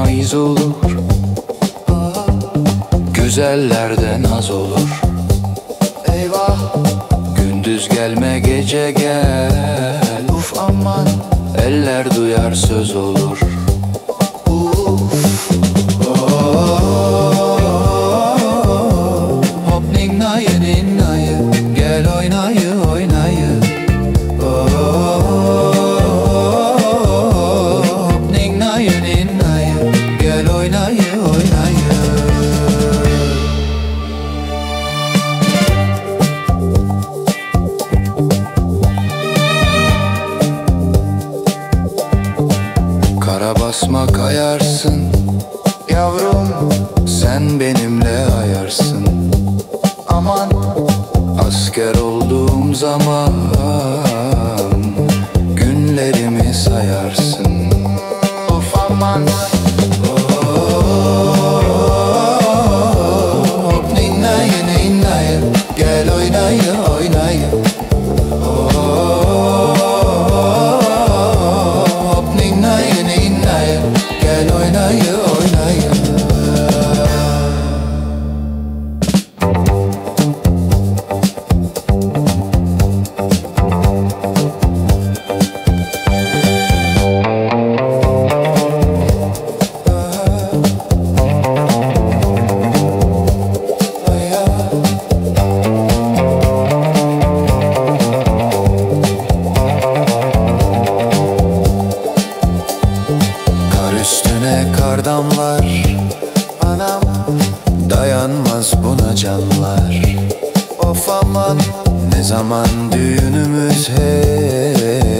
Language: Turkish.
Mayıs olur. Güzellerden az olur. Eyvah. Gündüz gelme gece gel. Uf aman. Eller duyar söz olur. Basma kayarsın. Yavrum Sen benimle ayarsın. Aman Asker olduğum zaman Günlerimi sayarsın. Uf aman üstüne kar damlar. Anam Dayanmaz buna canlar. Of aman Ne zaman düğünümüz hey